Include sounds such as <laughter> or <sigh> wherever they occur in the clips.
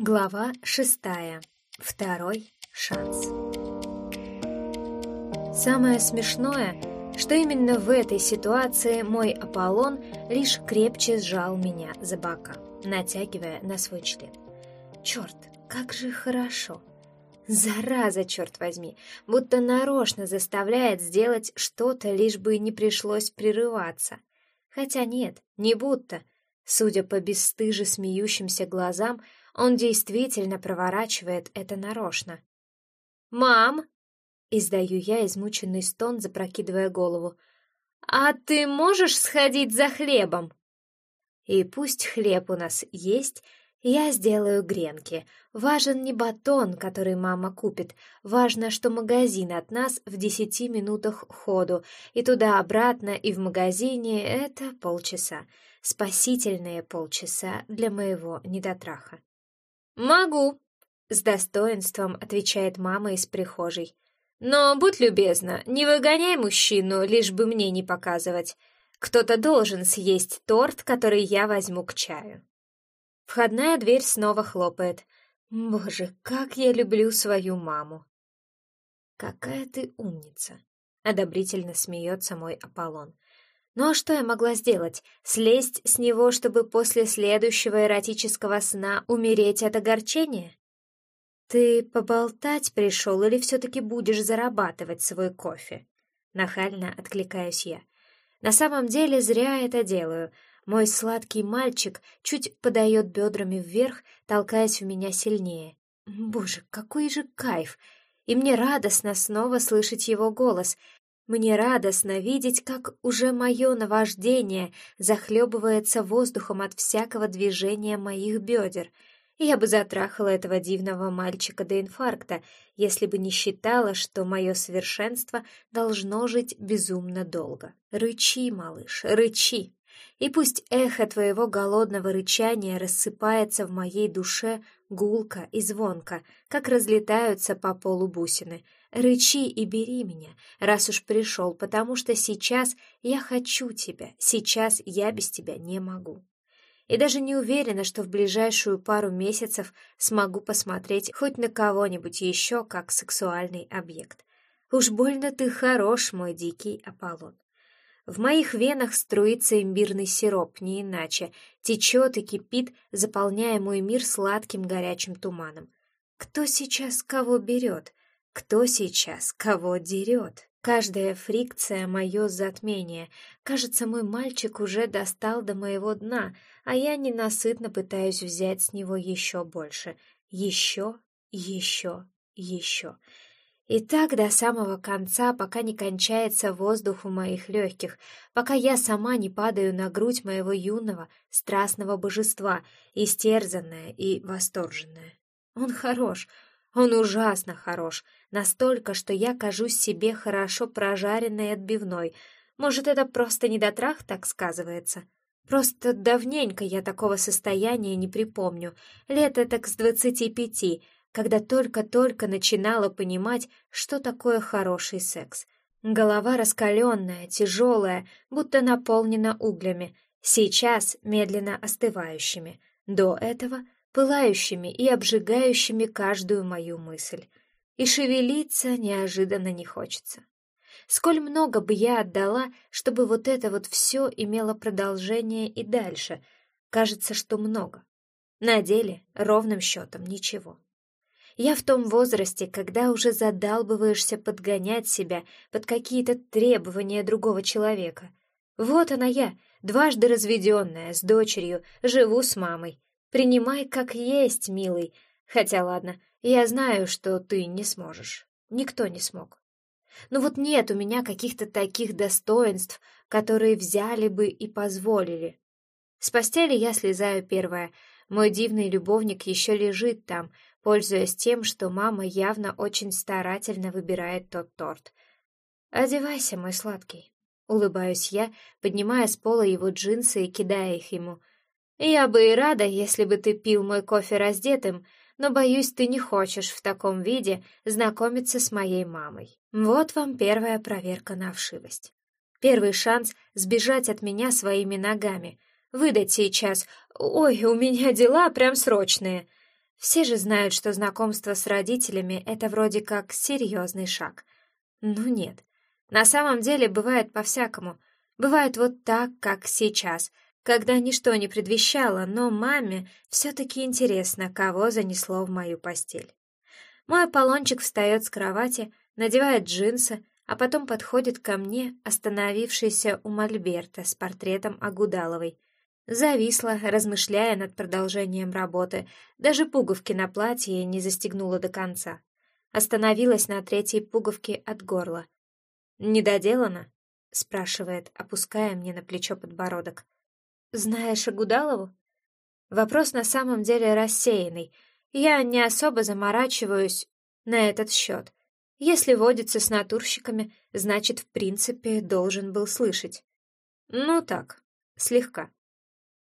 Глава шестая. Второй шанс. Самое смешное, что именно в этой ситуации мой Аполлон лишь крепче сжал меня за бока, натягивая на свой член. Черт, как же хорошо! Зараза, черт возьми, будто нарочно заставляет сделать что-то, лишь бы не пришлось прерываться. Хотя нет, не будто. Судя по бесстыже смеющимся глазам, он действительно проворачивает это нарочно. «Мам!» — издаю я измученный стон, запрокидывая голову. «А ты можешь сходить за хлебом?» И пусть хлеб у нас есть, я сделаю гренки. Важен не батон, который мама купит, важно, что магазин от нас в десяти минутах ходу, и туда-обратно, и в магазине — это полчаса. Спасительные полчаса для моего недотраха. «Могу», — с достоинством отвечает мама из прихожей. «Но будь любезна, не выгоняй мужчину, лишь бы мне не показывать. Кто-то должен съесть торт, который я возьму к чаю». Входная дверь снова хлопает. Боже, как я люблю свою маму. «Какая ты умница!» — одобрительно смеется мой Аполлон. Ну а что я могла сделать? Слезть с него, чтобы после следующего эротического сна умереть от огорчения? Ты поболтать пришел или все-таки будешь зарабатывать свой кофе? Нахально откликаюсь я. На самом деле зря это делаю. Мой сладкий мальчик чуть подает бедрами вверх, толкаясь в меня сильнее. Боже, какой же кайф! И мне радостно снова слышать его голос — мне радостно видеть, как уже мое наваждение захлебывается воздухом от всякого движения моих бедер. Я бы затрахала этого дивного мальчика до инфаркта, если бы не считала, что мое совершенство должно жить безумно долго. Рычи, малыш, рычи. И пусть эхо твоего голодного рычания рассыпается в моей душе гулко и звонко, как разлетаются по полу бусины — Рычи и бери меня, раз уж пришел, потому что сейчас я хочу тебя, сейчас я без тебя не могу. И даже не уверена, что в ближайшую пару месяцев смогу посмотреть хоть на кого-нибудь еще как сексуальный объект. Уж больно ты хорош, мой дикий Аполлон. В моих венах струится имбирный сироп, не иначе, течет и кипит, заполняя мой мир сладким горячим туманом. Кто сейчас кого берет? Кто сейчас кого дерет? Каждая фрикция — мое затмение. Кажется, мой мальчик уже достал до моего дна, а я ненасытно пытаюсь взять с него еще больше. Еще, еще, еще. И так до самого конца, пока не кончается воздух в моих легких, пока я сама не падаю на грудь моего юного, страстного божества, истерзанная и восторженная. Он хорош, он ужасно хорош, настолько, что я кажусь себе хорошо прожаренной отбивной. Может, это просто недотрах так сказывается? Просто давненько я такого состояния не припомню. Лет так с двадцати пяти, когда только-только начинала понимать, что такое хороший секс. Голова раскаленная, тяжелая, будто наполнена углями, сейчас медленно остывающими. До этого — пылающими и обжигающими каждую мою мысль. И шевелиться неожиданно не хочется. Сколь много бы я отдала, чтобы вот это вот все имело продолжение и дальше. Кажется, что много. На деле ровным счетом ничего. Я в том возрасте, когда уже задалбываешься подгонять себя под какие-то требования другого человека. Вот она я, дважды разведенная, с дочерью, живу с мамой. Принимай как есть, милый. Хотя ладно, я знаю, что ты не сможешь. Никто не смог. Но вот нет у меня каких-то таких достоинств, которые взяли бы и позволили. С постели я слезаю первая. Мой дивный любовник еще лежит там, пользуясь тем, что мама явно очень старательно выбирает тот торт. «Одевайся, мой сладкий», — улыбаюсь я, поднимая с пола его джинсы и кидая их ему — я бы и рада, если бы ты пил мой кофе раздетым, но, боюсь, ты не хочешь в таком виде знакомиться с моей мамой. Вот вам первая проверка на вшивость. Первый шанс сбежать от меня своими ногами. Выдать сейчас «Ой, у меня дела прям срочные». Все же знают, что знакомство с родителями — это вроде как серьезный шаг. Ну нет. На самом деле бывает по-всякому. Бывает вот так, как сейчас, когда ничто не предвещало, но маме все-таки интересно, кого занесло в мою постель. Мой Аполлончик встает с кровати, надевает джинсы, а потом подходит ко мне, остановившийся у Мольберта с портретом Агудаловой. Зависла, размышляя над продолжением работы, даже пуговки на платье не застегнула до конца. Остановилась на третьей пуговке от горла. «Не доделана?» — спрашивает, опуская мне на плечо подбородок. «Знаешь Агудалову?» Вопрос на самом деле рассеянный. Я не особо заморачиваюсь на этот счет. Если водится с натурщиками, значит, в принципе, должен был слышать. Ну так, слегка.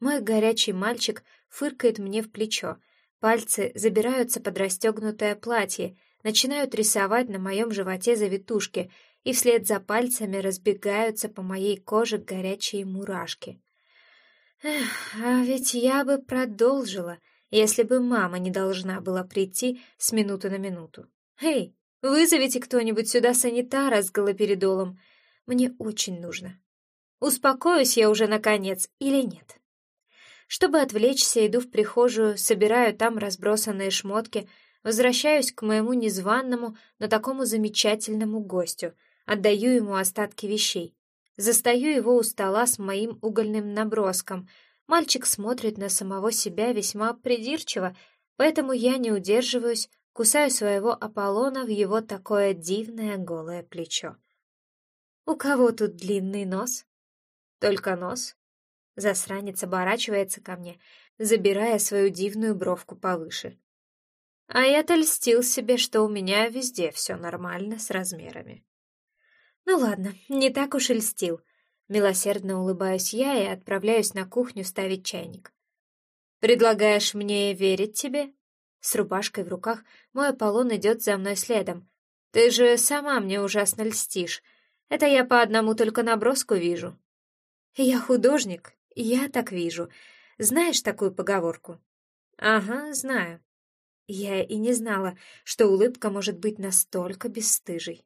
Мой горячий мальчик фыркает мне в плечо. Пальцы забираются под расстегнутое платье, начинают рисовать на моем животе завитушки, и вслед за пальцами разбегаются по моей коже горячие мурашки. Эх, а ведь я бы продолжила, если бы мама не должна была прийти с минуты на минуту. Эй, Вызовите кто-нибудь сюда санитара с галоперидолом. Мне очень нужно. Успокоюсь я уже наконец или нет? Чтобы отвлечься, иду в прихожую, собираю там разбросанные шмотки, возвращаюсь к моему незваному, но такому замечательному гостю, отдаю ему остатки вещей. Застаю его у стола с моим угольным наброском. Мальчик смотрит на самого себя весьма придирчиво, поэтому я не удерживаюсь, кусаю своего Аполлона в его такое дивное голое плечо. «У кого тут длинный нос?» «Только нос?» Засранец оборачивается ко мне, забирая свою дивную бровку повыше. А я-то льстил себе, что у меня везде все нормально с размерами. Ну ладно, не так уж и льстил. Милосердно улыбаюсь я и отправляюсь на кухню ставить чайник. «Предлагаешь мне верить тебе?» С рубашкой в руках мой Аполлон идет за мной следом. Ты же сама мне ужасно льстишь. Это я по одному только наброску вижу. Я художник, я так вижу. Знаешь такую поговорку? Ага, знаю. Я и не знала, что улыбка может быть настолько бесстыжей.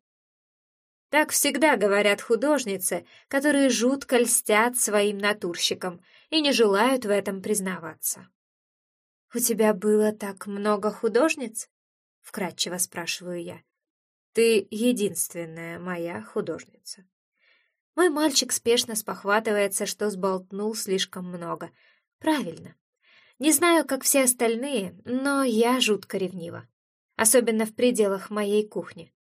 Так всегда говорят художницы, которые жутко льстят своим натурщикам и не желают в этом признаваться. «У тебя было так много художниц?» — вкратчиво спрашиваю я. «Ты единственная моя художница». Мой мальчик спешно спохватывается, что сболтнул слишком много. Правильно. Не знаю, как все остальные, но я жутко ревнива. Особенно в пределах моей кухни.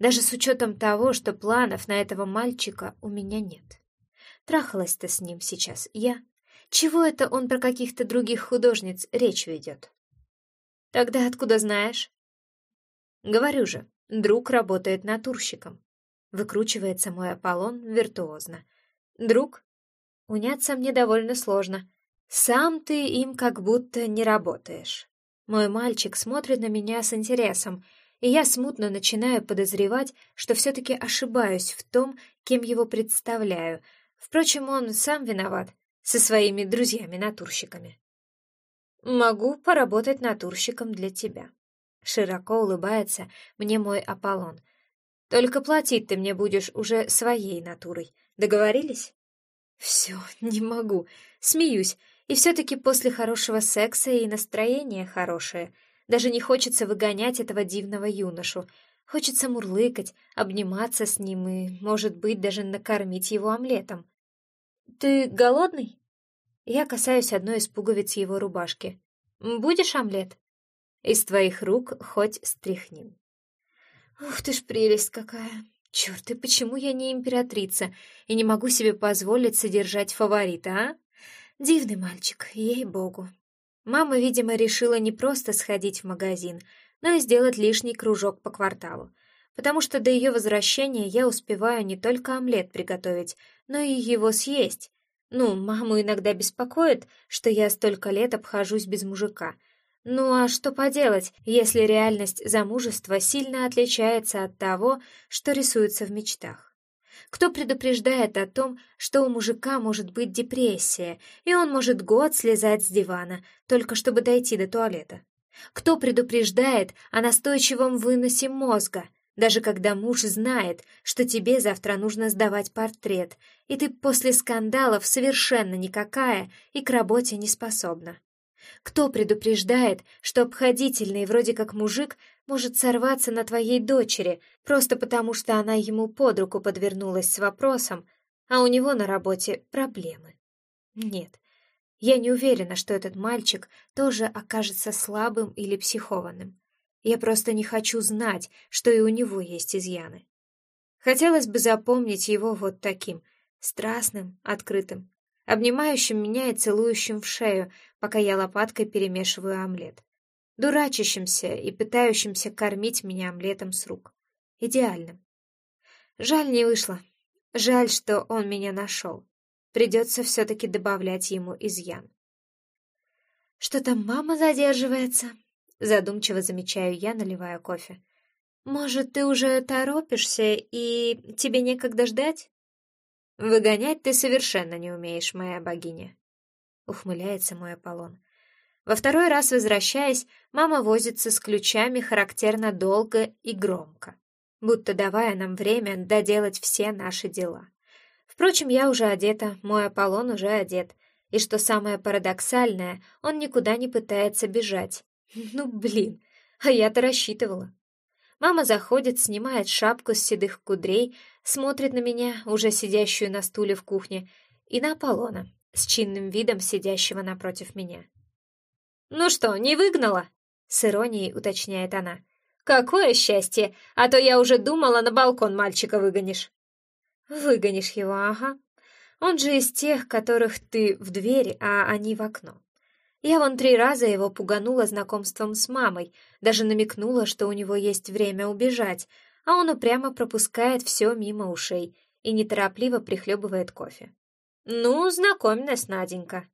Даже с учетом того, что планов на этого мальчика у меня нет. Трахалась-то с ним сейчас я. Чего это он про каких-то других художниц речь ведет? Тогда откуда знаешь? Говорю же, друг работает натурщиком. Выкручивается мой Аполлон виртуозно. Друг? Уняться мне довольно сложно. Сам ты им как будто не работаешь. Мой мальчик смотрит на меня с интересом, и я смутно начинаю подозревать, что все-таки ошибаюсь в том, кем его представляю. Впрочем, он сам виноват со своими друзьями-натурщиками. «Могу поработать натурщиком для тебя», — широко улыбается мне мой Аполлон. «Только платить ты мне будешь уже своей натурой. Договорились?» «Все, не могу. Смеюсь. И все-таки после хорошего секса и настроение хорошее. Даже не хочется выгонять этого дивного юношу. Хочется мурлыкать, обниматься с ним и, может быть, даже накормить его омлетом. «Ты голодный?» Я касаюсь одной из пуговиц его рубашки. «Будешь омлет?» «Из твоих рук хоть стряхнем». «Ух ты ж прелесть какая! Черт, и почему я не императрица и не могу себе позволить содержать фаворита, а? Дивный мальчик, ей-богу». Мама, видимо, решила не просто сходить в магазин, но и сделать лишний кружок по кварталу, потому что до ее возвращения я успеваю не только омлет приготовить, но и его съесть. Ну, маму иногда беспокоит, что я столько лет обхожусь без мужика. Ну а что поделать, если реальность замужества сильно отличается от того, что рисуется в мечтах? Кто предупреждает о том, что у мужика может быть депрессия, и он может год слезать с дивана, только чтобы дойти до туалета? Кто предупреждает о настойчивом выносе мозга, даже когда муж знает, что тебе завтра нужно сдавать портрет, и ты после скандалов совершенно никакая и к работе не способна? Кто предупреждает, что обходительный вроде как мужик может сорваться на твоей дочери, просто потому что она ему под руку подвернулась с вопросом, а у него на работе проблемы? Нет, я не уверена, что этот мальчик тоже окажется слабым или психованным. Я просто не хочу знать, что и у него есть изъяны. Хотелось бы запомнить его вот таким, страстным, открытым, обнимающим меня и целующим в шею, пока я лопаткой перемешиваю омлет, дурачащимся и пытающимся кормить меня омлетом с рук. Идеальным. Жаль, не вышло. Жаль, что он меня нашел. Придется все-таки добавлять ему изъян. «Что-то мама задерживается», — задумчиво замечаю я, наливая кофе. «Может, ты уже торопишься, и тебе некогда ждать?» «Выгонять ты совершенно не умеешь, моя богиня», — ухмыляется мой Аполлон. Во второй раз возвращаясь, мама возится с ключами характерно долго и громко, будто давая нам время доделать все наши дела. Впрочем, я уже одета, мой Аполлон уже одет, и что самое парадоксальное, он никуда не пытается бежать. <laughs> Ну, блин, а я-то рассчитывала. Мама заходит, снимает шапку с седых кудрей, смотрит на меня, уже сидящую на стуле в кухне, и на Аполлона, с чинным видом сидящего напротив меня. «Ну что, не выгнала?» — с иронией уточняет она. «Какое счастье! А то я уже думала, на балкон мальчика выгонишь». Выгонишь его, ага. Он же из тех, которых ты в дверь, а они в окно. Я вон три раза его пуганула знакомством с мамой, даже намекнула, что у него есть время убежать, а он упрямо пропускает все мимо ушей и неторопливо прихлебывает кофе. «Ну, знакомь Наденька».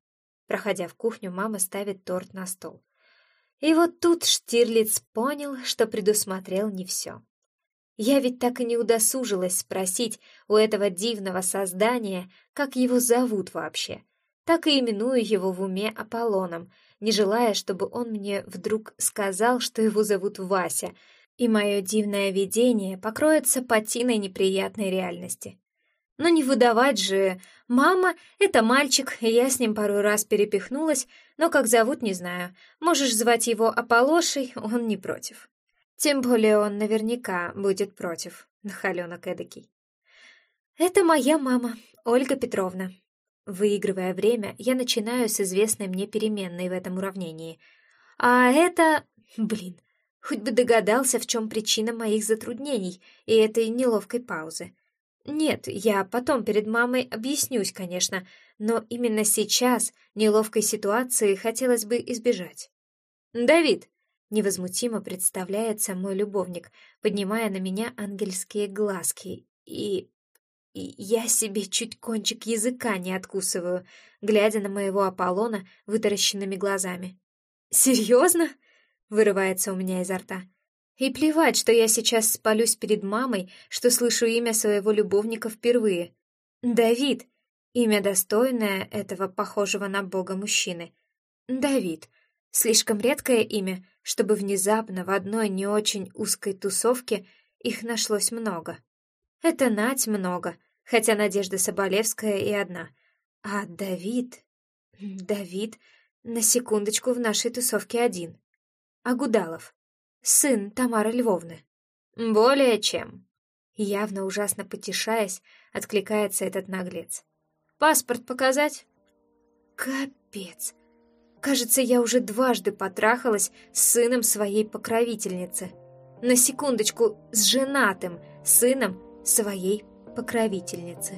Проходя в кухню, мама ставит торт на стол. И вот тут Штирлиц понял, что предусмотрел не все. Я ведь так и не удосужилась спросить у этого дивного создания, как его зовут вообще. Так и именую его в уме Аполлоном, не желая, чтобы он мне вдруг сказал, что его зовут Вася, и мое дивное видение покроется патиной неприятной реальности. Но не выдавать же «Мама, это мальчик, я с ним пару раз перепихнулась, но как зовут, не знаю. Можешь звать его Аполошей, он не против». Тем более он наверняка будет против, нахаленок эдакий. «Это моя мама, Ольга Петровна». Выигрывая время, я начинаю с известной мне переменной в этом уравнении. А это... Блин, хоть бы догадался, в чем причина моих затруднений и этой неловкой паузы. Нет, я потом перед мамой объяснюсь, конечно, но именно сейчас неловкой ситуации хотелось бы избежать. «Давид, Невозмутимо представляется мой любовник, поднимая на меня ангельские глазки, и... я себе чуть кончик языка не откусываю, глядя на моего Аполлона вытаращенными глазами. «Серьезно?» — вырывается у меня изо рта. И плевать, что я сейчас спалюсь перед мамой, что слышу имя своего любовника впервые. Давид. Имя достойное этого похожего на бога мужчины. Давид. Слишком редкое имя, чтобы внезапно в одной не очень узкой тусовке их нашлось много. Это Нать много, хотя Надежда Соболевская и одна. А Давид... Давид на секундочку в нашей тусовке один. А Гудалов? Сын Тамары Львовны. Более чем. Явно ужасно потешаясь, откликается этот наглец. Паспорт показать? Капец. Кажется, я уже дважды потрахалась с сыном своей покровительницы. На секундочку, с женатым сыном своей покровительницы.